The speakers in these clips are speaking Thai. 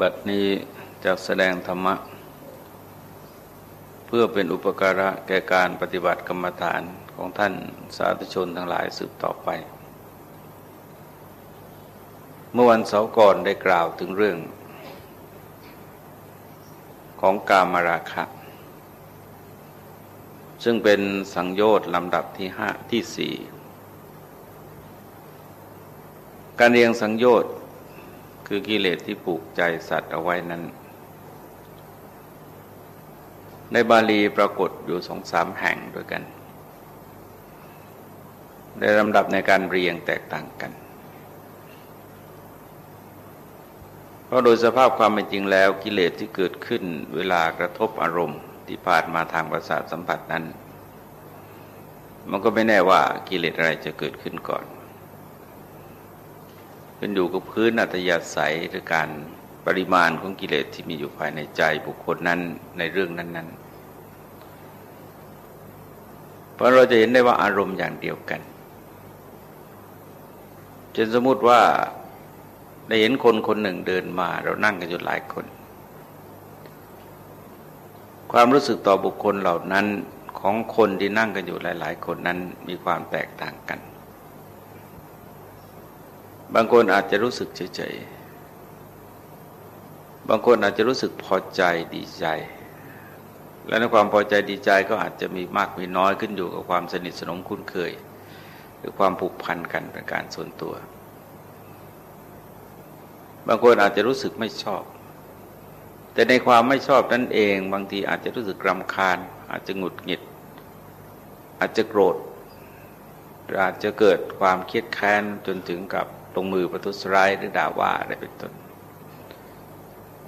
บัดนี้จะแสดงธรรมะ เพื่อเป็นอุปการะแก่การปฏิบัติกรรมฐานของท่านสาธุชนทั้งหลายสืบต่อไป เมื่อวันเสาร์ก่อนได้กล่าวถึงเรื่อง ของกามราคะ ซึ่งเป็นสังโยชน์ลำดับที่ห้าที่สี่การเรียงสังโยชน์ คือกิเลสที่ปลูกใจสัตว์เอาไว้นั้น ในบาลีปรากฏอยู่สองสามแห่งด้วยกัน ในลำดับในการเรียงแตกต่างกัน เพราะโดยสภาพความเป็นจริงแล้วกิเลสที่เกิดขึ้นเวลากระทบอารมณ์ ที่ผ่านมาทางประสาทสัมผัสนั้น มันก็ไม่แน่ว่ากิเลสอะไรจะเกิดขึ้นก่อน เป็นอยู่กับพื้นอัตยาศัยหรือการปริมาณของกิเลสที่มีอยู่ภายในใจบุคคลนั้นในเรื่องนั้น ๆ เพราะเราจะเห็นได้ว่าอารมณ์อย่างเดียวกันจนสมมติว่าได้เห็นคนคนหนึ่งเดินมา เรานั่งกันอยู่หลายคน ความรู้สึกต่อบุคคลเหล่านั้นของคนที่นั่งกันอยู่หลาย ๆ คนนั้นมีความแตกต่างกัน บางคนอาจจะรู้สึกเฉยๆ บางคนอาจจะรู้สึกพอใจดีใจ และในความพอใจดีใจก็อาจจะมีมากมีน้อยขึ้นอยู่กับความสนิทสนมคุ้นเคย หรือความผูกพันกันเป็นการส่วนตัว บางคนอาจจะรู้สึกไม่ชอบ แต่ในความไม่ชอบนั่นเอง บางทีอาจจะรู้สึกรำคาญ อาจจะหงุดหงิด อาจจะโกรธอาจจะเกิดความเครียดแค้นจนถึงกับ ลงมือประทุษร้ายหรือด่าว่าอะไรเป็นต้น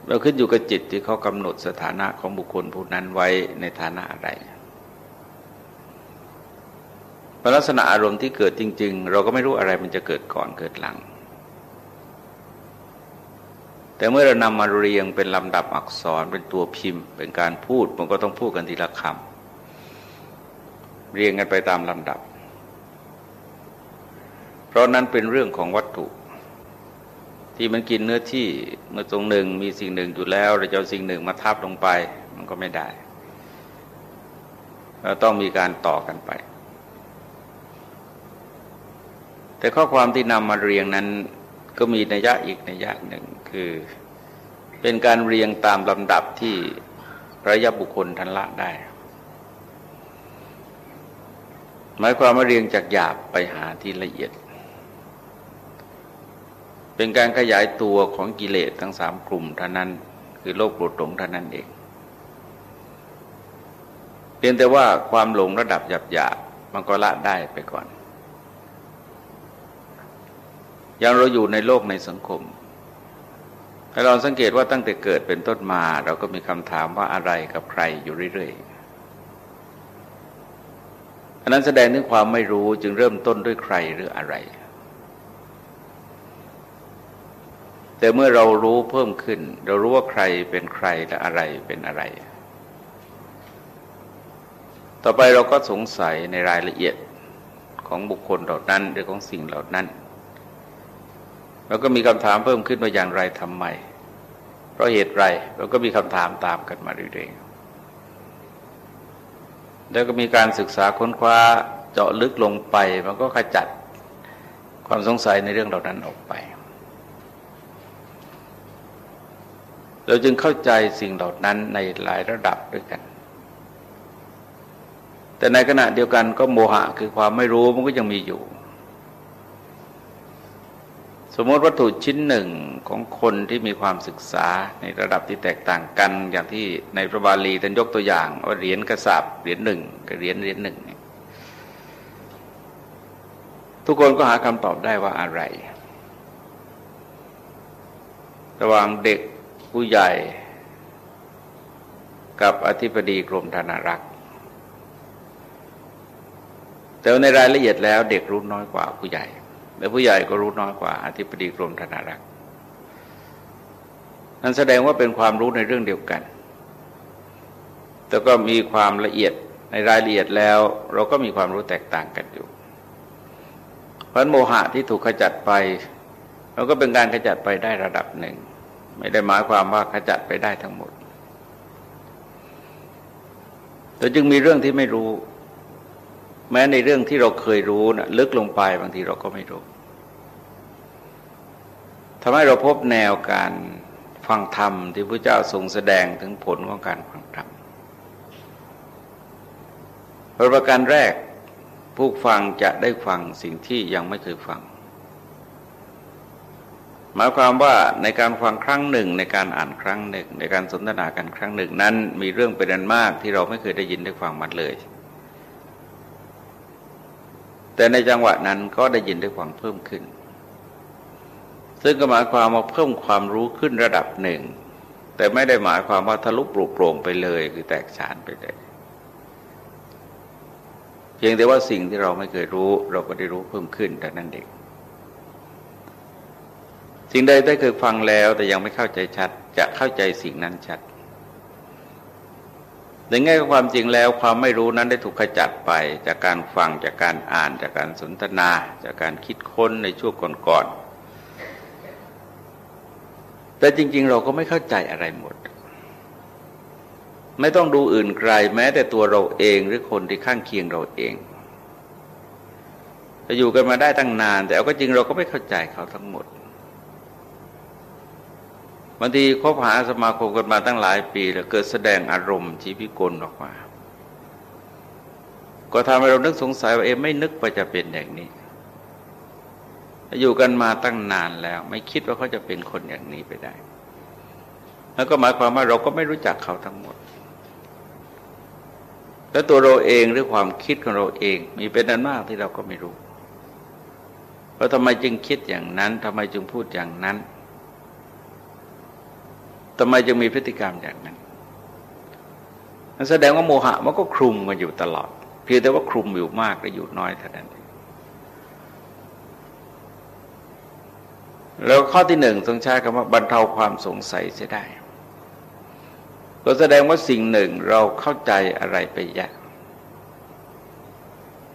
เราขึ้นอยู่กับจิตที่เขากำหนดสถานะของบุคคลผู้นั้นไว้ในฐานะอะไรลักษณะอารมณ์ที่เกิดจริง ๆ เราก็ไม่รู้อะไรมันจะเกิดก่อนเกิดหลัง แต่เมื่อเรานำมาเรียงเป็นลำดับอักษรเป็นตัวพิมพ์ เป็นการพูดมันก็ต้องพูดกันทีละคำเรียงกันไปตามลำดับ เพราะนั้นเป็นเรื่องของวัตถุ ที่มันกินเนื้อที่เมื่อตรงหนึ่งมีสิ่งหนึ่งอยู่แล้วเราจะเอาสิ่งหนึ่งมาทับลงไป มันก็ไม่ได้เราต้องมีการต่อกันไป แต่ข้อความที่นำมาเรียงนั้นก็มีนัยยะอีกนัยยะหนึ่งคือเป็นการเรียงตามลำดับที่ระยะบุคคลทันละได้ หมายความว่าเรียงจากหยาบไปหาที่ละเอียด เป็นการขยายตัวของกิเลสทั้งสามกลุ่มเท่านั้น คือโลกโกรธหลงเท่านั้นเอง เพียงแต่ว่าความหลงระดับหยาบๆมันก็ละได้ไปก่อน อย่างเราอยู่ในโลกในสังคมให้เราสังเกตว่าตั้งแต่เกิดเป็นต้นมา เราก็มีคำถามว่าอะไรกับใครอยู่เรื่อยๆอันนั้นแสดงถึงความไม่รู้จึงเริ่มต้นด้วยใครหรืออะไร แต่เมื่อเรารู้เพิ่มขึ้น เรารู้ว่าใครเป็นใครและอะไรเป็นอะไร ต่อไปเราก็สงสัยในรายละเอียดของบุคคลเหล่านั้นหรือของสิ่งเหล่านั้นเราก็มีคำถามเพิ่มขึ้นว่าอย่างไรทำไม เพราะเหตุไรเราก็มีคำถามตามกันมาเรื่อยๆแล้วก็มีการศึกษาค้นคว้าเจาะลึกลงไป มันก็ขจัดความสงสัยในเรื่องเหล่านั้นออกไป เราจึงเข้าใจสิ่งเหล่านั้นในหลายระดับด้วยกัน แต่ในขณะเดียวกันก็โมหะคือความไม่รู้มันก็ยังมีอยู่ สมมติวัตถุชิ้นหนึ่งของคนที่มีความศึกษาในระดับที่แตกต่างกัน อย่างที่ในพระบาลีท่านยกตัวอย่างว่าเหรียญกระสาบเหรียญหนึ่งกับเหรียญเหรียญหนึ่งทุกคนก็หาคำตอบได้ว่าอะไร ระหว่างเด็ก ผู้ใหญ่กับอธิบดีกรมธนารักษ์ แต่ในรายละเอียดแล้วเด็กรู้น้อยกว่าผู้ใหญ่ และผู้ใหญ่ก็รู้น้อยกว่าอธิบดีกรมธนารักษ์ นั่นแสดงว่าเป็นความรู้ในเรื่องเดียวกัน แต่ก็มีความละเอียดในรายละเอียดแล้ว เราก็มีความรู้แตกต่างกันอยู่ เพราะโมหะที่ถูกขจัดไปเราก็เป็นการขจัดไปได้ระดับหนึ่ง ไม่ได้หมายความว่าขจัดไปได้ทั้งหมดแต่จึงมีเรื่องที่ไม่รู้ แม้ในเรื่องที่เราเคยรู้นะลึกลงไปบางทีเราก็ไม่รู้ทำให้เราพบแนวการฟังธรรมที่พระเจ้าทรงแสดงถึงผลของการฟังธรรมประการแรกผู้ฟังจะได้ฟังสิ่งที่ยังไม่เคยฟัง หมายความว่าในการฟังครั้งหนึ่งในการอ่านครั้งหนึ่ง ในการสนทนากันครั้งหนึ่งนั้นมีเรื่องเป็นอันมากที่เราไม่เคยได้ยินได้ฟังมาเลย แต่ในจังหวะนั้นก็ได้ยินได้ฟังเพิ่มขึ้น ซึ่งก็หมายความว่าเพิ่มความรู้ขึ้นระดับหนึ่ง แต่ไม่ได้หมายความว่าทะลุปลุกโปร่งไปเลยคือแตกฉานไปเลยเพียงแต่ว่าสิ่งที่เราไม่เคยรู้ เราก็ได้รู้เพิ่มขึ้นแต่นั้นเอง สิ่งใดได้เคยฟังแล้วแต่ยังไม่เข้าใจชัด จะเข้าใจสิ่งนั้นชัดในแง่ความจริงแล้วความไม่รู้นั้นได้ถูกขจัดไป จากการฟังจากการอ่าน จากการสนทนา จากการคิดค้นในช่วงก่อนๆแต่จริง ๆ เราก็ไม่เข้าใจอะไรหมด ไม่ต้องดูอื่นไกลแม้แต่ตัวเราเองหรือคนที่ข้างเคียงเราเองจะอยู่กันมาได้ตั้งนาน แต่เอาก็จริงเราก็ไม่เข้าใจเขาทั้งหมด บางทีคบหาสมาคมกันมาตั้งหลายปีแล้วเกิดแสดงอารมณ์ชีพิกลออกมา ก็ทำให้เรานึกสงสัยว่าเอ๊ไม่นึกว่าจะเป็นอย่างนี้ อยู่กันมาตั้งนานแล้ว ไม่คิดว่าเขาจะเป็นคนอย่างนี้ไปได้ แล้วก็หมายความว่าเราก็ไม่รู้จักเขาทั้งหมด แล้วตัวเราเองหรือความคิดของเราเอง มีเป็นอันมากที่เราก็ไม่รู้ว่าทำไมจึงคิดอย่างนั้นทำไมจึงพูดอย่างนั้น ทำไมจึงมีพฤติกรรมอย่างนั้นนั่นแสดงว่าโมหะมันก็คลุมกันอยู่ตลอด เพียงแต่ว่าคลุมอยู่มากหรือยู่น้อยเท่านั้นแล้วข้อที่หนึ่งต้องใช้คำว่าบรรเทาความสงสัยเสียได้ ก็แสดงว่าสิ่งหนึ่งเราเข้าใจอะไรไปยาก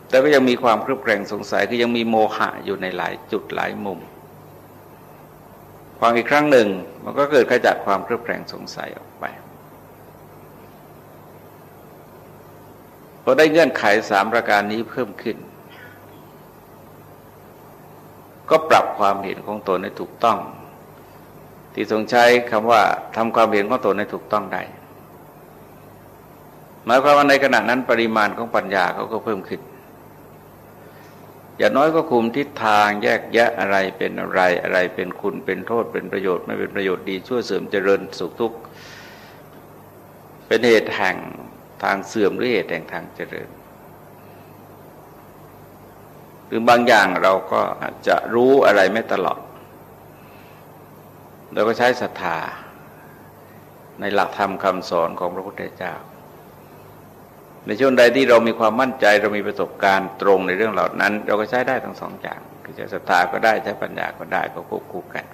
แต่ก็ยังมีความเครือบแคลงสงสัยคือยังมีโมหะอยู่ในหลายจุดหลายมุม ฟังอีกครั้งหนึ่ง มันก็เกิดขจัดความเครือบแคลงสงสัยออกไปพอได้เงื่อนไขสามประการนี้เพิ่มขึ้น ก็ปรับความเห็นของตนให้ถูกต้อง ที่ทรงใช้คำว่าทำความเห็นของตนให้ถูกต้องได้หมายความว่าในขณะนั้นปริมาณของปัญญาเขาก็เพิ่มขึ้น อย่างน้อยก็คุมทิศทางแยกแยะอะไรเป็นอะไรอะไรเป็นคุณเป็นโทษเป็นประโยชน์ไม่เป็นประโยชน์ดีชั่วเสื่อมเจริญสุขทุกข์เป็นเหตุแห่งทางเสื่อมหรือเหตุแห่งทางเจริญหรือบางอย่างเราก็อาจจะรู้อะไรไม่ตลอดเราก็ใช้ศรัทธาในหลักธรรมคำสอนของพระพุทธเจ้า ในช่วงใดที่เรามีความมั่นใจเรามีประสบการณ์ตรงในเรื่องเหล่านั้น เราก็ใช้ได้ทั้งสองอย่างคือจะศรัทธาก็ได้ใช้ปัญญาก็ได้ก็ควบคู่กัน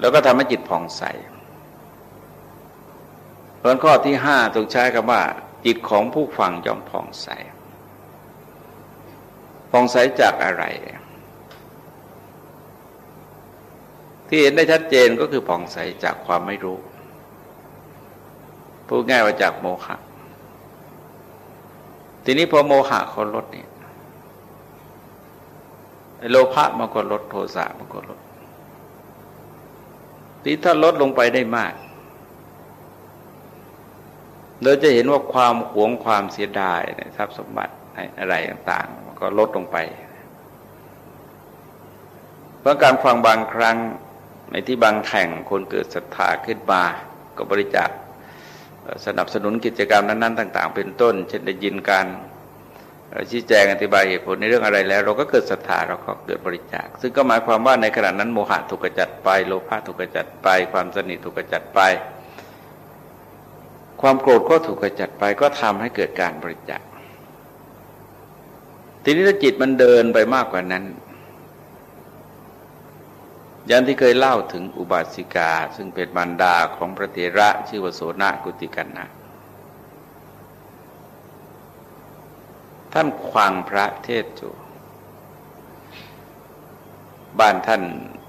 แล้วก็ทำให้จิตผ่องใสเพราะข้อที่ห้าต้องใช้คำว่า จิตของผู้ฟังย่อมผ่องใสผ่องใสจากอะไร ที่เห็นได้ชัดเจนก็คือผ่องใสจากความไม่รู้ พูดง่ายว่าจากโมหะทีนี้พอโมหะเขาลดเนี่ยโลภะมันก็ลดโทสะมันก็ลดทีถ้าลดลงไปได้มาก เราจะเห็นว่าความหวงความเสียดายในทรัพย์สมบัติอะไรต่างๆมันก็ลดลงไปเพราะการฟังบางครั้งในที่บางแห่งคนเกิดศรัทธาขึ้นมาก็บริจาค สนับสนุนกิจกรรมนั้นๆต่าง ๆ เป็นต้น เช่นได้ยินการชี้แจงอธิบายเหตุผลในเรื่องอะไรแล้ว เราก็เกิดศรัทธาเราก็เกิดบริจาค ซึ่งก็หมายความว่าในขณะนั้นโมหะถูกกระจัดไป โลภะถูกกระจัดไป ความสนิทถูกกระจัดไป ความโกรธก็ถูกกระจัดไปก็ทำให้เกิดการบริจาคทีนี้ถ้าจิตมันเดินไปมากกว่านั้น ยันที่เคยเล่าถึงอุบาสิกา ซึ่งเป็นบรรดาของพระเถระชื่อว่าโสนกุติกันนะท่านควังพระเทศจูบ้านท่าน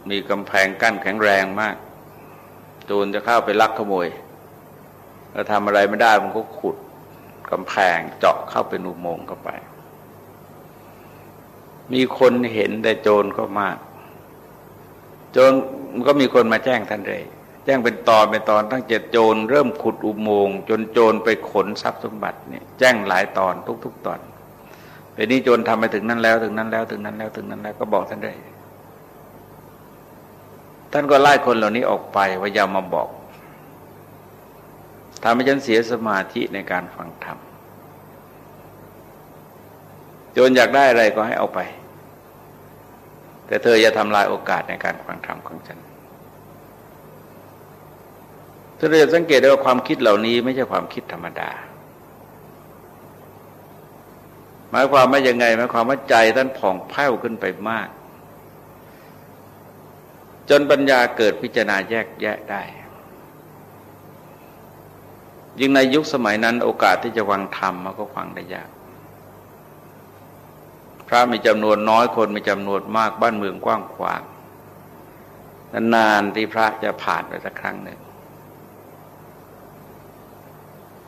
มีกำแพงกั้นแข็งแรงมากโจรจะเข้าไปลักขโมยแล้วทำอะไรไม่ได้มันก็ขุดกำแพงเจาะเข้าเป็นอุโมงค์เข้าไป มีคนเห็นแต่โจรก็มาก จรมันก็มีคนมาแจ้งท่านเลยแจ้งเป็นตอนเป็นตอนตั้งเจ็ดโจรเริ่มขุดอุโมงค์จนโจรไปขนทรัพย์สมบัติเนี่ยแจ้งหลายตอนทุก ๆ ตอนเดี๋ยวนี้โจรทำไปถึงนั้นแล้วถึงนั้นแล้วถึงนั้นแล้วถึงนั้นแล้วก็บอกท่านได้ท่านก็ไล่คนเหล่านี้ออกไปว่าอย่ามาบอกทำให้ฉันเสียสมาธิในการฟังธรรมโจรอยากได้อะไรก็ให้เอาไป แต่เธออย่าทำลายโอกาสในการฟังธรรมของฉันเราจะสังเกตได้ว่าความคิดเหล่านี้ไม่ใช่ความคิดธรรมดา หมายความว่ายังไงหมายความว่าใจท่านผ่องแผ้วขึ้นไปมาก จนปัญญาเกิดพิจารณาแยกแยะได้ยิ่งในยุคสมัยนั้นโอกาสที่จะวังธรรมมันก็ฟังได้ยาก พระมีจำนวนน้อยคนมีจำนวนมากบ้านเมืองกว้างขวางนานๆที่พระจะผ่านไปสักครั้งหนึ่ง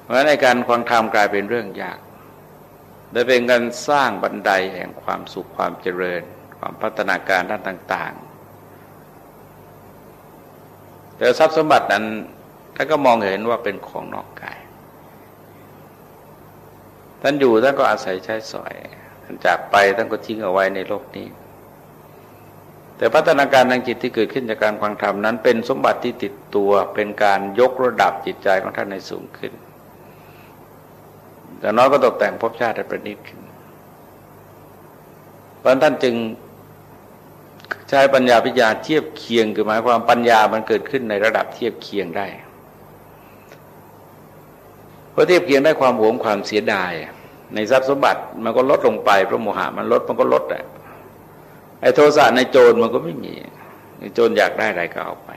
เพราะในการฟังธรรมกลายเป็นเรื่องยากและเป็นการสร้างบันไดแห่งความสุขความเจริญ ความพัฒนาการด้านต่าง ๆ แต่ทรัพย์สมบัตินั้นท่านก็มองเห็นว่าเป็นของนอกกาย ท่านอยู่ท่านก็อาศัยใช้สอย ท่านจากไปท่านก็ทิ้งเอาไว้ในโลกนี้ แต่พัฒนาการทางจิตที่เกิดขึ้นจากการฟังธรรมนั้น เป็นสมบัติที่ติดตัวเป็นการยกระดับจิตใจของท่านในสูงขึ้นแต่น้อยก็ตกแต่งภพชาติให้ประณีตขึ้นเพราะท่านจึงใช้ปัญญาพิญาเทียบเคียงคือหมายความปัญญามันเกิดขึ้นในระดับเทียบเคียงได้เพราะเทียบเคียงได้ความหวงความเสียดาย ในทรัพย์สมบัติมันก็ลดลงไปเพราะโมหะมันลดมันก็ลดอะไอ้โทสะในโจรมันก็ไม่มีโจรอยากได้อะไรก็เอาไป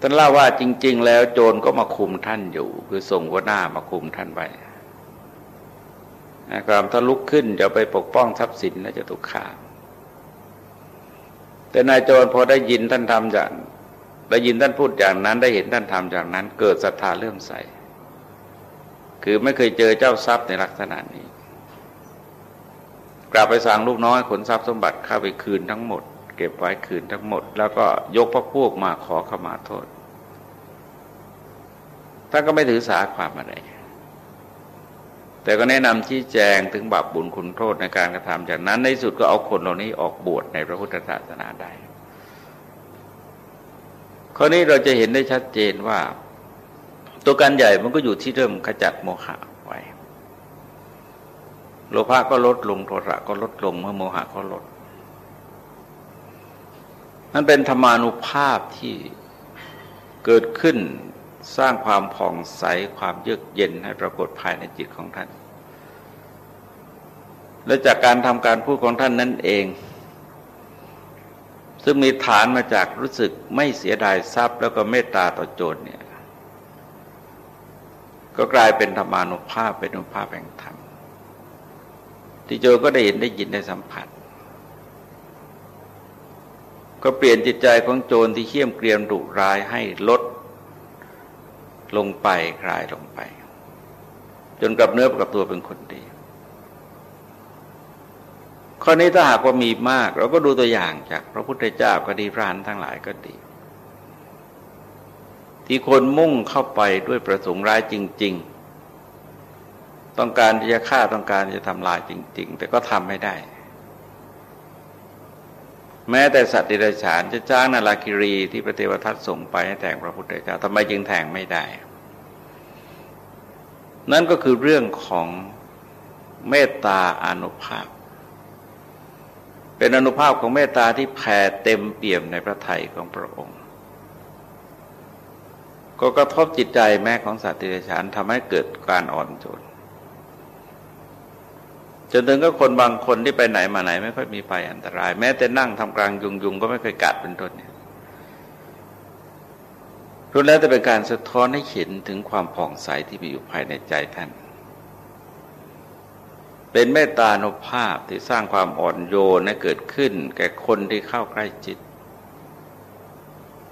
ท่านเล่าว่าจริง ๆ แล้วโจรก็มาคุมท่านอยู่ คือส่งหัวหน้ามาคุมท่านไว้นะครับถ้าลุกขึ้นจะไปปกป้องทรัพย์สินแล้วจะถูกฆ่าแต่นายโจรพอได้ยินท่านทำอย่างได้ยินท่านพูดอย่างนั้น ได้เห็นท่านทำอย่างนั้น เกิดศรัทธาเริ่มใส คือไม่เคยเจอเจ้าทรัพย์ในลักษณะนี้ กลับไปสั่งลูกน้อยขนทรัพย์สมบัติเข้าไปคืนทั้งหมด เก็บไว้คืนทั้งหมด แล้วก็ยกพระพวกมาขอขมาโทษท่านก็ไม่ถือสาความอะไร แต่ก็แนะนำชี้แจงถึงบาปบุญคุณโทษในการกระทำจากนั้นในสุดก็เอาคนเหล่านี้ออกบวชในพระพุทธศาสนาได้ข้อนี้เราจะเห็นได้ชัดเจนว่า ตัวการใหญ่มันก็อยู่ที่เริ่มขจัดโมหะไว้ โลภะก็ลดลงโทสะก็ลดลงเมื่อโมหะก็ลดนั่นเป็นธรรมานุภาพที่เกิดขึ้นสร้างความผ่องใสความเยือกเย็นให้ปรากฏภายในจิตของท่าน และจากการทำการพูดของท่านนั่นเอง ซึ่งมีฐานมาจากรู้สึกไม่เสียดายทรัพย์แล้วก็เมตตาต่อโจรเนี่ย ก็กลายเป็นธรรมานุภาพเป็นอนุภาพแห่งธรรม ที่โจรก็ได้เห็นได้ยินได้สัมผัส ก็เปลี่ยนจิตใจของโจรที่เขี้ยมเกรียมดุร้ายให้ลด ลงไปคลายลงไป จนกลับเนื้อกับตัวเป็นคนดี ข้อนี้ถ้าหากว่ามีมาก เราก็ดูตัวอย่างจากพระพุทธเจ้าก็ดีพระหันทั้งหลายก็ดี ที่คนมุ่งเข้าไปด้วยประสงค์ร้ายจริง ๆ ต้องการที่จะฆ่าต้องการจะทำลายจริง ๆ แต่ก็ทำไม่ได้ แม้แต่สัตว์ดิรัจฉานจะจ้างนาลาคิรีที่พระเทวทัตส่งไปให้แทงพระพุทธเจ้าทำไมจึงแทงไม่ได้ นั่นก็คือเรื่องของเมตตาอนุภาพ เป็นอนุภาพของเมตตาที่แผ่เต็มเปี่ยมในพระทัยของพระองค์ ก็กระทบจิตใจแม่ของสัตว์ดิรัจฉานทำให้เกิดการอ่อนโยนจนถึงก็คนบางคนที่ไปไหนมาไหน ไม่ค่อยมีภัยอันตราย แม้แต่นั่งทำกลางยุงยุงก็ไม่เคยกัดเป็นต้นเนี่ยรู้แล้วแต่เป็นการสะท้อนให้เห็นถึงความผ่องใสที่มีอยู่ภายในใจท่าน เป็นเมตตานุภาพที่สร้างความอ่อนโยนให้เกิดขึ้น แก่คนที่เข้าใกล้จิต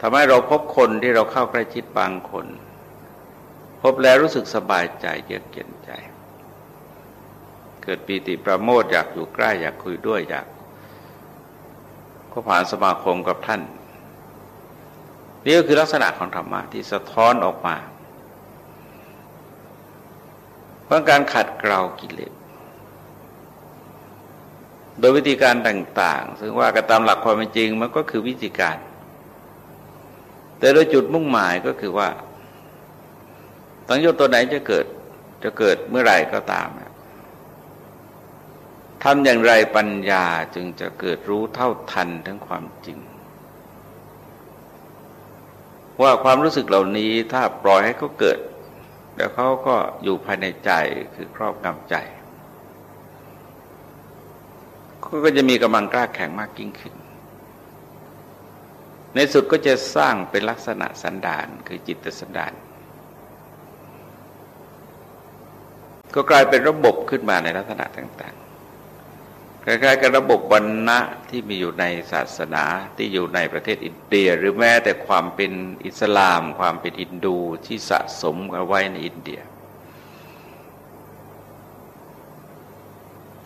ทำให้เราพบคนที่เราเข้าใกล้ชิดบางคน พบแล้วรู้สึกสบายใจเยือกเย็นใจ เกิดปีติประโมทอยากอยู่ใกล้อยากคุยด้วยอยาก ก็ผ่านสมาคมกับท่าน นี่ก็คือลักษณะของธรรมะที่สะท้อนออกมาเพราะการขัดเกลากิเลสโดยวิธีการต่าง ๆ ซึ่งว่ากันตามหลักความเป็นจริงมันก็คือวิธีการ แต่โดยจุดมุ่งหมายก็คือว่าตั้งโยตัวไหนจะเกิด จะเกิดเมื่อไหร่ก็ตามทำอย่างไรปัญญาจึงจะเกิดรู้เท่าทันทั้งความจริง ว่าความรู้สึกเหล่านี้ถ้าปล่อยให้เขาเกิดเดี๋ยวเขาก็อยู่ภายในใจคือครอบงำใจเขาก็จะมีกำลังกล้าแข็งมากยิ่งขึ้น ในสุดก็จะสร้างเป็นลักษณะสันดานคือจิตสันดาน ก็กลายเป็นระบบขึ้นมาในลักษณะต่าง ๆ คล้ายๆกับระบบวันณะที่มีอยู่ในศาสนาที่อยู่ในประเทศอินเดีย หรือแม้แต่ความเป็นอิสลาม ความเป็นฮินดูที่สะสมกันไว้ในอินเดีย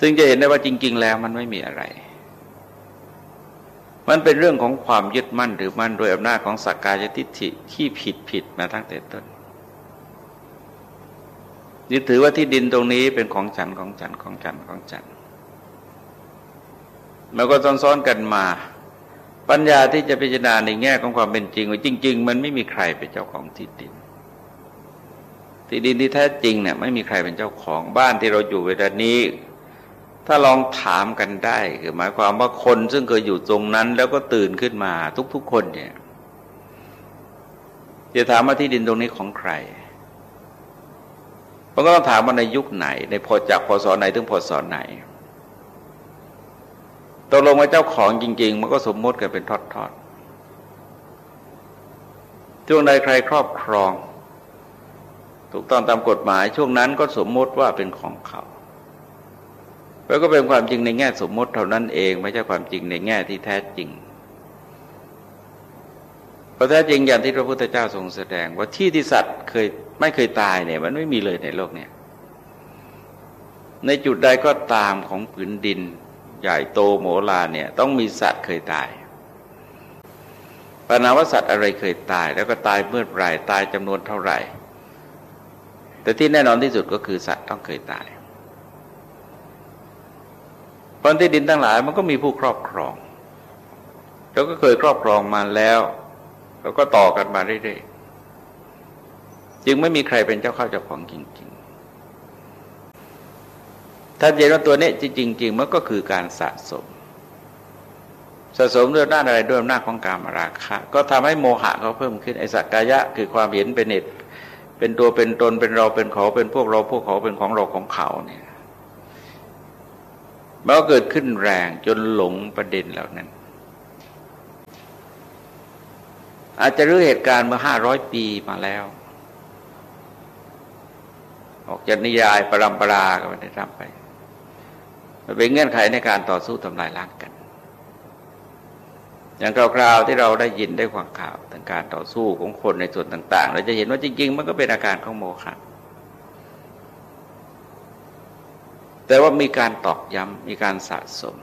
ซึ่งจะเห็นได้ว่าจริง ๆ แล้วมันไม่มีอะไร มันเป็นเรื่องของความยึดมั่นหรือมั่นโดยอำนาจของสักกายทิฏฐิที่ผิดผิดมาตั้งแต่ต้นยึดถือว่าที่ดินตรงนี้เป็นของฉันของฉันของฉันของฉันแล้วก็ซ้อนๆกันมา ปัญญาที่จะพิจารณาในแง่ของความเป็นจริงว่าจริง ๆ มันไม่มีใครเป็นเจ้าของที่ดิน ที่ดินที่แท้จริงเนี่ยไม่มีใครเป็นเจ้าของบ้านที่เราอยู่เวลานี้ ถ้าลองถามกันได้คือหมายความว่าคนซึ่งเคยอยู่ตรงนั้น แล้วก็ตื่นขึ้นมาทุก ๆ คนเนี่ยจะถามว่าที่ดินตรงนี้ของใครมันก็ต้องถามว่าในยุคไหน ในพอจากพศไหนถึงพศไหนตกลงว่าเจ้าของจริง ๆ มันก็สมมติกันเป็นทอดๆช่วงใดใครครอบครอง ถูกต้องตามกฎหมายช่วงนั้นก็สมมติว่าเป็นของเขา แล้วก็เป็นความจริงในแง่สมมติเท่านั้นเอง ไม่ใช่ความจริงในแง่ที่แท้จริงเพราะแท้จริงอย่างที่พระพุทธเจ้าทรงแสดง ว่าที่ที่สัตว์เคยไม่เคยตายเนี่ย มันไม่มีเลยในโลกเนี่ย ในจุดใดก็ตามของผืนดิน ใหญ่โตโมลาเนี่ย ต้องมีสัตว์เคยตายปัญหาว่าสัตว์อะไรเคยตาย แล้วก็ตายเมื่อไรตายจำนวนเท่าไหร่ แต่ที่แน่นอนที่สุดก็คือสัตว์ต้องเคยตาย ราะที่ดินทั้งหลายมันก็มีผู้ครอบครองแล้วก็เคยครอบครองมาแล้วแล้วก็ต่อกันมาเรื่อยๆจึงไม่มีใครเป็นเจ้าข้าเจ้าของจริงๆถ้าเห็นว่าตัวนี้จริง ๆ มันก็คือการสะสม สะสมด้วยหน้าอะไรด้วยหน้าของการมราคะ ก็ทำให้โมหะเขาเพิ่มขึ้นไอสักกายะ คือความเห็นเป็นเหตุเป็นตัวเป็นตนเป็นเราเป็นเขาเป็นพวกเราพวกเขาเป็นของเราของเขาเนี่ย มันก็เกิดขึ้นแรงจนหลงประเด็นเหล่านั้น อาจจะรู้เหตุการณ์เมื่อห้าร้อยปีมาแล้วออกจากนิยายปรำปราก็ไม่ได้ทำไป มันเป็นเงื่อนไขในการต่อสู้ทำลายล้างกัน อย่างคราวๆที่เราได้ยินได้ฟังข่าวถึงการต่อสู้ของคนในส่วนต่าง ๆ เราจะเห็นว่าจริง ๆ มันก็เป็นอาการของโมฆะ แต่ว่ามีการตอกย้ำมีการสะสม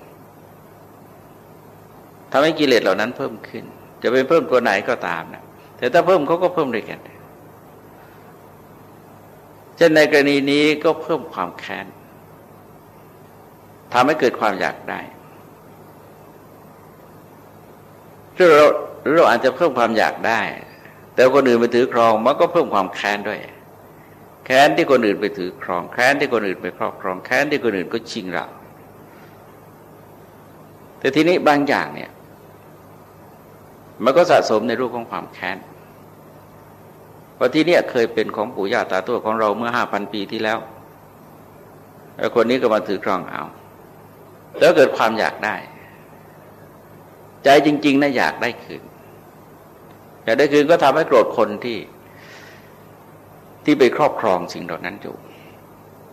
ทำให้กิเลสเหล่านั้นเพิ่มขึ้น จะเป็นเพิ่มตัวไหนก็ตามนะแต่ถ้าเพิ่มเขาก็เพิ่มด้วยกันเช่นในกรณีนี้ก็เพิ่มความแค้นทำให้เกิดความอยากได้หรือเรือเราอาจจะเพิ่มความอยากได้ แต่คนอื่นไปถือครองมันก็เพิ่มความแค้นด้วย แค้นที่คนอื่นไปถือครอง แค้นที่คนอื่นไปครอบครอง แค้นที่คนอื่นก็ชิงเรา แต่ทีนี้บางอย่างเนี่ย มันก็สะสมในรูปของความแค้นเพราะที่เนี้เคยเป็นของปู่ย่าตาตัวของเราเมื่อห้าพันปีที่แล้วแล้วคนนี้ก็มาถือครองเอา แล้วเกิดความอยากได้ ใจจริงๆนะอยากได้คืนอยากได้คืนก็ทำให้โกรธคนที่ ที่ไปครอบครองสิ่งเหล่านั้นอยู่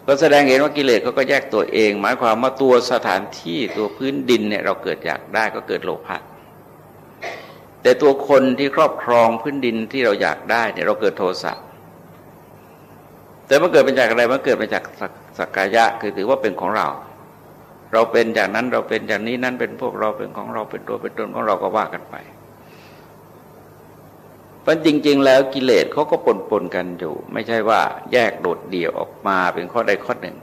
ก็แสดงเห็นว่ากิเลสเขาก็แยกตัวเอง หมายความว่าตัวสถานที่ตัวพื้นดินเนี่ยเราเกิดอยากได้ก็เกิดโลภะแต่ตัวคนที่ครอบครองพื้นดินที่เราอยากได้เนี่ยเราเกิดโทสะแต่มันเกิดเป็นจากอะไรมันเกิดมาจากสักกายะคือถือว่าเป็นของเรา เราเป็นอย่างนั้นเราเป็นอย่างนี้นั้นเป็นพวกเราเป็นของเราเป็นตัวเป็นตนของเราก็ว่ากันไป ราะจริง ๆ แล้วกิเลสเขาก็ปนปนกันอยู่ ไม่ใช่ว่าแยกโดดเดี่ยวออกมาเป็นข้อใดข้อหนึ่ง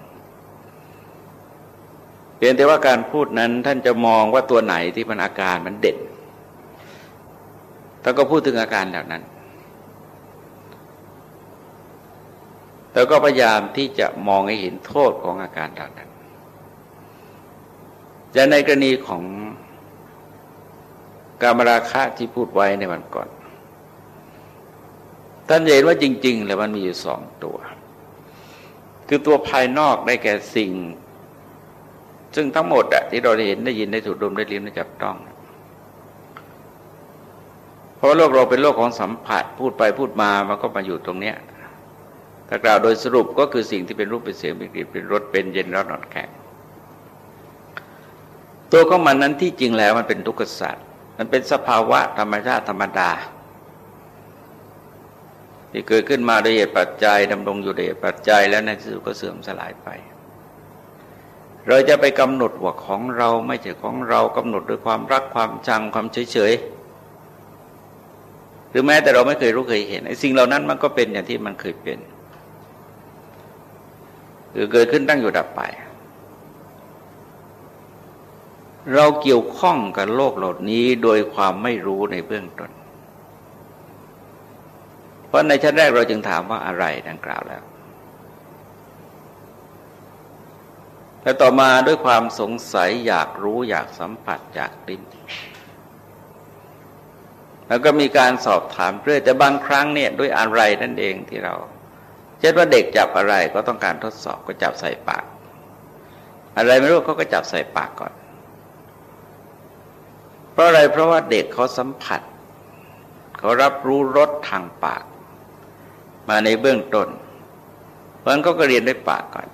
เพียงแต่ว่าการพูดนั้นท่านจะมองว่าตัวไหนที่มันอาการมันเด่นท่านก็พูดถึงอาการเหล่านั้นแล้วก็พยายามที่จะมองให้เห็นโทษของอาการเหล่านั้นจะในกรณีของการมราคะที่พูดไว้ในวันก่อน ท่านเห็นว่าจริง ๆ แล้วมันมีอยู่สองตัว คือตัวภายนอกได้แก่สิ่ง ซึ่งทั้งหมดอะที่เราได้เห็นได้ยินได้ถูกดมได้ลิ้มได้จับต้อง เพราะโลกเราเป็นโลกของสัมผัสพูดไปพูดมามันก็มาอยู่ตรงเนี้ยถ้ากล่าวโดยสรุปก็คือสิ่งที่เป็นรูปเป็นเสียงเป็นกลิ่นเป็นรสเป็นเย็นร้อนอ่อนแข็งตัวของมันนั้นที่จริงแล้วมันเป็นทุกข์สัตว์มันเป็นสภาวะธรรมชาติธรรมดา ที่เกิดขึ้นมาโดยเหตุปัจจัยดำรงอยู่โดยเหตุปัจจัยแล้วในที่สุดก็เสื่อมสลายไป เราจะไปกำหนดว่าของเราไม่ใช่ของเรากำหนดด้วยความรักความชังความเฉยเฉยหรือแม้แต่เราไม่เคยรู้เคยเห็นไอ้สิ่งเหล่านั้นมันก็เป็นอย่างที่มันเคยเป็นคือเกิดขึ้นตั้งอยู่ดับไป เราเกี่ยวข้องกับโลกเหล่านี้โดยความไม่รู้ในเบื้องต้น ราะในชั้นแรกเราจึงถามว่าอะไรดังกล่าวแล้ว แต่ต่อมาด้วยความสงสัยอยากรู้อยากสัมผัสอยากดิ้นแล้วก็มีการสอบถามเรื่อยแต่บางครั้งเนี่ยด้วยอะไรนั่นเองที่เรา เช่นว่าเด็กจับอะไรก็ต้องการทดสอบก็จับใส่ปาก อะไรไม่รู้เขาก็จับใส่ปากก่อน เพราะอะไรเพราะว่าเด็กเขาสัมผัสเขารับรู้รสทางปาก มาในเบื้องต้น เพราะนั้นก็เรียนด้วยปากก่อน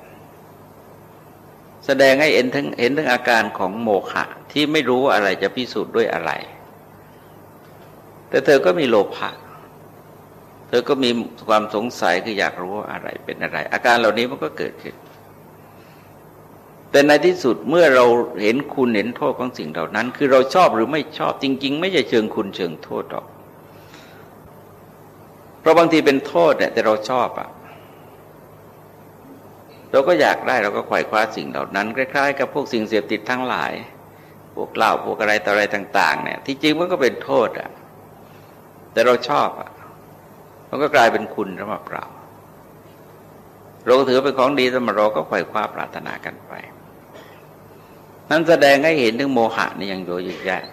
แสดงให้เห็นถึงเห็นถึงอาการของโมฆะที่ไม่รู้อะไรจะพิสูจน์ด้วยอะไร แต่เธอก็มีโลภะเธอก็มีความสงสัยคืออยากรู้ว่าอะไรเป็นอะไร อาการเหล่านี้มันก็เกิดขึ้น แต่ในที่สุดเมื่อเราเห็นคุณเห็นโทษของสิ่งเหล่านั้น คือเราชอบหรือไม่ชอบจริง ๆ ไม่ใช่เชิงคุณเชิงโทษหรอก เพราะบางทีเป็นโทษเนี่ยแต่เราชอบอะเราก็อยากได้เราก็ไขว่คว้าสิ่งเหล่านั้น คล้ายๆ กับพวกสิ่งเสพติดทั้งหลาย พวกเหล้าพวกอะไรต่ออะไรต่าง ๆ เนี่ย ที่จริงมันก็เป็นโทษอะแต่เราชอบอะมันก็กลายเป็นคุณสำหรับเราเราถือเป็นของดีสำหรับเราก็ไขว่คว้าปรารถนากันไป นั้นแสดงให้เห็นถึงโมหะนี่ยังโยยึกแยะ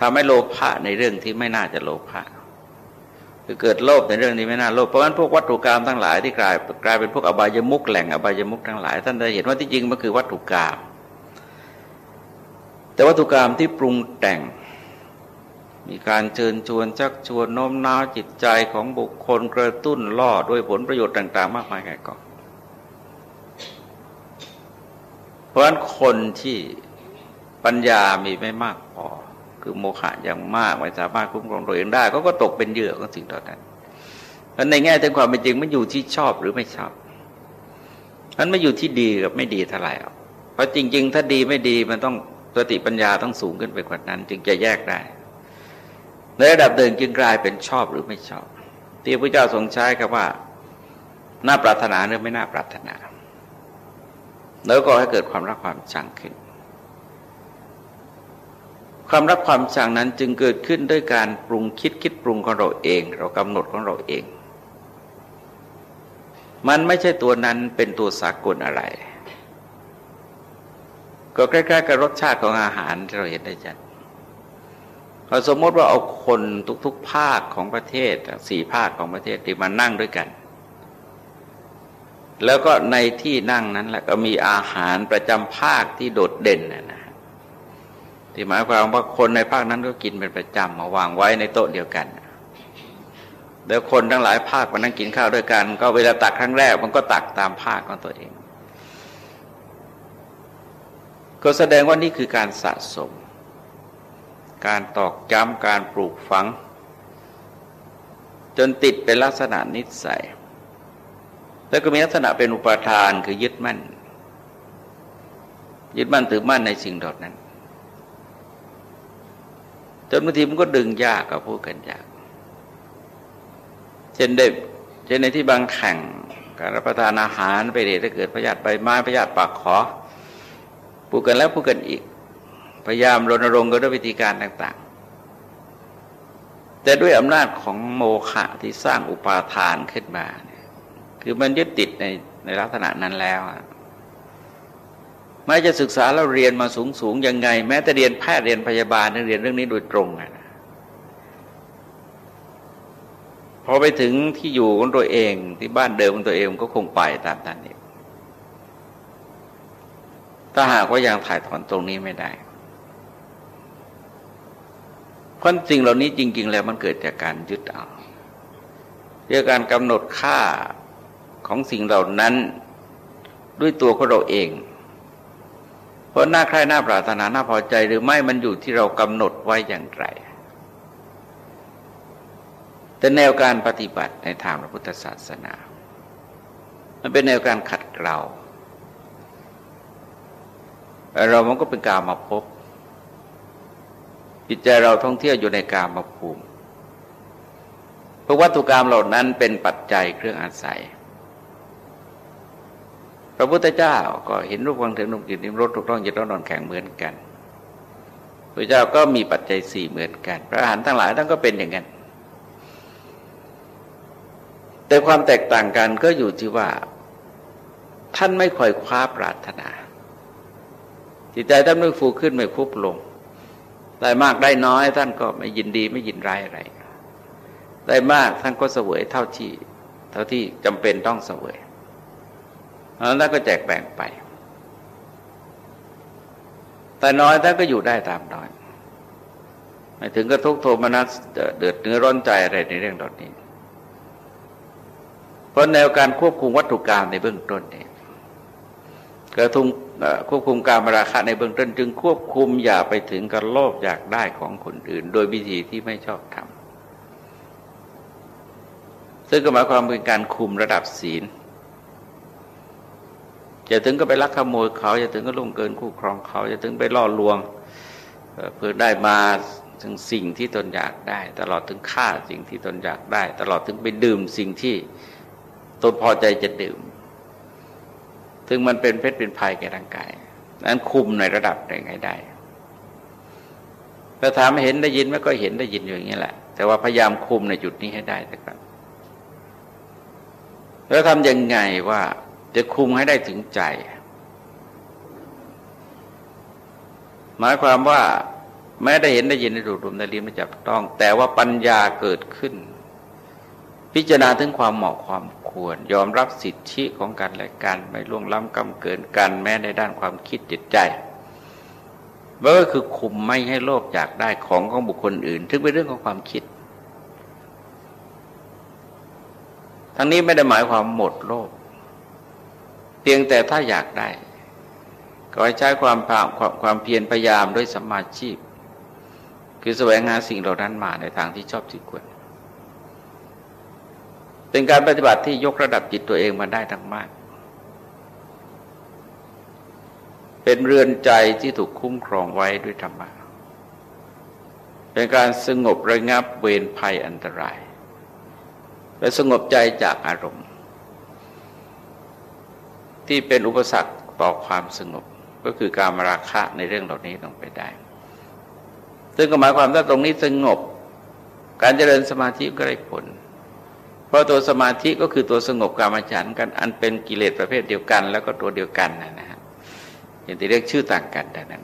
ทำให้โลภะในเรื่องที่ไม่น่าจะโลภะ คือเกิดโลภในเรื่องนี้ไม่น่าโลภเพราะฉะนั้นพวกวัตถุกรรมทั้งหลายที่กลายกลายเป็นพวกอบายมุกแหล่งอบายมุกทั้งหลายท่านได้เห็นว่าที่จริงมันคือวัตถุกรรมแต่วัตถุกรรมที่ปรุงแต่ง มีการเชิญชวนชักชวนโน้มน้าวจิตใจของบุคคลกระตุ้นล่อด้วยผลประโยชน์ต่าง ๆ มากมายแก่กองเพราะฉะนั้นคนที่ปัญญามีไม่มากพอ คือโมฆะอย่างมากไม่สามารถคุ้มครองตัวเองได้เขาก็ตกเป็นเหยื่อของสิ่งต่อนั้นเพราะในแง่ถึงความเป็นจริงมันอยู่ที่ชอบหรือไม่ชอบมันไม่อยู่ที่ดีกับไม่ดีเท่าไหร่เพราะจริง ๆ ถ้าดีไม่ดีมันต้องสติปัญญาต้องสูงขึ้นไปกว่านั้น จึงจะแยกได้ ในระดับเดินจึงกลายเป็นชอบหรือไม่ชอบ ที่พระเจ้าทรงใช้คำว่าน่าปรารถนาหรือไม่น่าปรารถนา แล้วก็ให้เกิดความรักความชังขึ้น ความรักความชังนั้นจึงเกิดขึ้นด้วยการปรุงคิดคิดปรุงของเราเอง เรากำหนดของเราเอง มันไม่ใช่ตัวนั้นเป็นตัวสากลอะไร ก็ใกล้ๆกับรสชาติของอาหารที่เราเห็นได้ชัดเราสมมติว่าเอาคนทุก ๆ ภาคของประเทศสี่ภาคของประเทศที่มานั่งด้วยกัน แล้วก็ในที่นั่งนั้นแหละก็มีอาหารประจำภาคที่โดดเด่นนะนะ ที่หมายความว่าคนในภาคนั้นก็กินเป็นประจำมาวางไว้ในโต๊ะเดียวกันเดี๋ยวคนทั้งหลายภาคมานั่งกินข้าวด้วยกัน ก็เวลาตักครั้งแรก มันก็ตักตามภาคของตัวเอง ก็แสดงว่านี่คือการสะสม การตอกย้ำการปลูกฝัง จนติดเป็นลักษณะนิสัย แล้วก็มีลักษณะเป็นอุปทานคือยึดมั่น ยึดมั่นถือมั่นในสิ่งดอดนั้น จนบางทีมันก็ดึงยากกับพูดกันยากเช่นได้เช่นในที่บางแข่งการรับประทานอาหารไปเดถ้าเกิดพยาธิใบไม้พยาธิปากขอพูดกันแล้วพูดกันอีก พยายามรณรงค์กันด้วยวิธีการต่าง ๆ แต่ด้วยอำนาจของโมฆะที่สร้างอุปาทานขึ้นมาเนี่ยคือมันยึดติดในในลักษณะนั้นแล้ว ไม่จะศึกษาแล้วเรียนมาสูงสูงยังไง แม้แต่เรียนแพทย์เรียนพยาบาลเรียนเรื่องนี้โดยตรงนะพอไปถึงที่อยู่ของตัวเองที่บ้านเดิมของตัวเองก็คงไปตามนั้นเองถ้าหากว่ายังถ่ายถอนตรงนี้ไม่ได้เพราะสิ่งเหล่านี้จริง ๆ แล้วมันเกิดจากการยึดเอาเรื่องการกำหนดค่าของสิ่งเหล่านั้นด้วยตัวของเราเอง เพราะหน้าใครหน้าปรารถนาหน้าพอใจ หรือไม่มันอยู่ที่เรากำหนดไว้อย่างไร แต่แนวการปฏิบัติในทางพระพุทธศาสนา มันเป็นแนวการขัดเกลาเรามันก็เป็นกามาพบจิตใจเราท่องเที่ยวอยู่ในกามาภูมิเพราะวัตถุกรรมเหล่านั้นเป็นปัจจัยเครื่องอาศัย พระพุทธเจ้าก็เห็นรูปวังถึงนุ่มกินนิมรสถูกต้องยึดต้องนอนแข็งเหมือนกันพระเจ้าก็มีปัจจัยสี่เหมือนกัน พระอาหารทั้งหลายท่านก็เป็นอย่างนั้น แต่ความแตกต่างกันก็อยู่ที่ว่า ท่านไม่ค่อยคว้าปรารถนา จิตใจท่านไม่ฟูขึ้นไม่คุบลง ได้มากได้น้อยท่านก็ไม่ยินดีไม่ยินร้ายอะไร ได้มากท่านก็เสวยเท่าที่ เท่าที่จำเป็นต้องเสวย แล้วก็แจกแบ่งไป แต่น้อยท่านก็อยู่ได้ตามน้อยไม่ถึงกระทุกโทมนัสเดือดเนื้อร้อนใจอะไรในเรื่องดอนี้ เพราะแนวการควบคุมวัตถุกรรมในเบื้องต้นเนี่ยกระทุงควบคุมการมราคะในเบื้องต้น จึงควบคุมอย่าไปถึงกับโลภอยากได้ของคนอื่น โดยวิธีที่ไม่ชอบทำซึ่งก็หมายความเป็นการคุมระดับศีล จะถึงก็ไปลักขโมยเขาจะถึงก็ล่วงเกินคู่ครองเขาจะถึงไปล่อลวงเพื่อได้มาถึงสิ่งที่ตนอยากได้ ตลอดถึงฆ่าสิ่งที่ตนอยากได้ ตลอดถึงไปดื่มสิ่งที่ตนพอใจจะดื่มถึงมันเป็นเพชรเป็นภัยแก่ร่างกายนั้นคุมในระดับไหนได้ถ้าถามเห็นได้ยินไม่ก็เห็นได้ยินอยู่อย่างนี้แหละ แต่ว่าพยายามคุมในจุดนี้ให้ได้นะครับแล้วทำยังไงว่า จะคุมให้ได้ถึงใจ หมายความว่า แม้ได้เห็นได้ยินได้ดูดมได้ลิ้มได้จับต้อง แต่ว่าปัญญาเกิดขึ้น พิจารณาถึงความเหมาะความควร ยอมรับสิทธิของกันและกันไม่ล่วงล้ำกำเกินกันแม้ในด้านความคิดจิตใจก็คือคุมไม่ให้โลภอยากได้ของของบุคคลอื่นถึงเป็นเรื่องของความคิด ทั้งนี้ไม่ได้หมายความหมดโลภ เพียงแต่ถ้าอยากได้ ก็ใช้ความความความเพียรพยายามด้วยสมาชีพ คือแสวงหาสิ่งเหล่านั้นมาในทางที่ชอบที่ควร เป็นการปฏิบัติที่ยกระดับจิตตัวเองมาได้ทั้งมาก เป็นเรือนใจที่ถูกคุ้มครองไว้ด้วยธรรมะเป็นการสงบระงับเวรภัยอันตรายและสงบใจจากอารมณ์ ที่เป็นอุปสรรคต่อความสงบ ก็คือการมราคะในเรื่องเหล่านี้ต้องไปได้ ซึ่งก็หมายความว่าตรงนี้สงบ การเจริญสมาธิก็ได้ผล เพราะตัวสมาธิก็คือตัวสงบกามฉันกัน อันเป็นกิเลสประเภทเดียวกัน แล้วก็ตัวเดียวกันนะฮะอย่างที่เรียกชื่อต่างกันแต่นั้น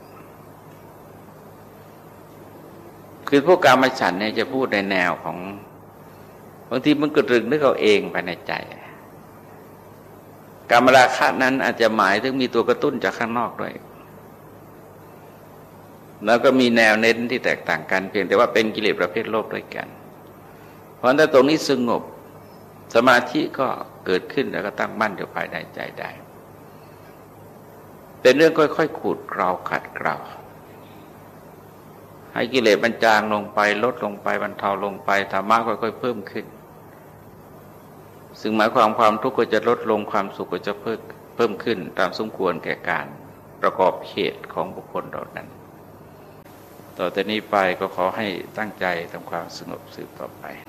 คือพวกกามฉันเนี่ยจะพูดในแนวของบางทีมันกระรึงนึกเอาเองภายในใจ กามราคะนั้นอาจจะหมายถึงมีตัวกระตุ้นจากข้างนอกด้วย แล้วก็มีแนวเน้นที่แตกต่างกัน เพียงแต่ว่าเป็นกิเลสประเภทโลภด้วยกัน เพราะถ้าตรงนี้สงบสมาธิก็เกิดขึ้นแล้วก็ตั้งมั่นอยู่ภายในใจได้ เป็นเรื่องค่อยๆขูดเกลาขัดเกลาให้กิเลสมันจางลงไปลดลงไปบรรเทาลงไปธรรมะค่อยๆเพิ่มขึ้น ซึ่งหมายความความทุกข์ก็จะลดลงความสุขก็จะเพิ่มเพิ่มขึ้นตามสมควรแก่การประกอบเหตุของบุคคลเหล่านั้น ต่อแต่นี้ไปก็ขอให้ตั้งใจทำความสงบสืบต่อไป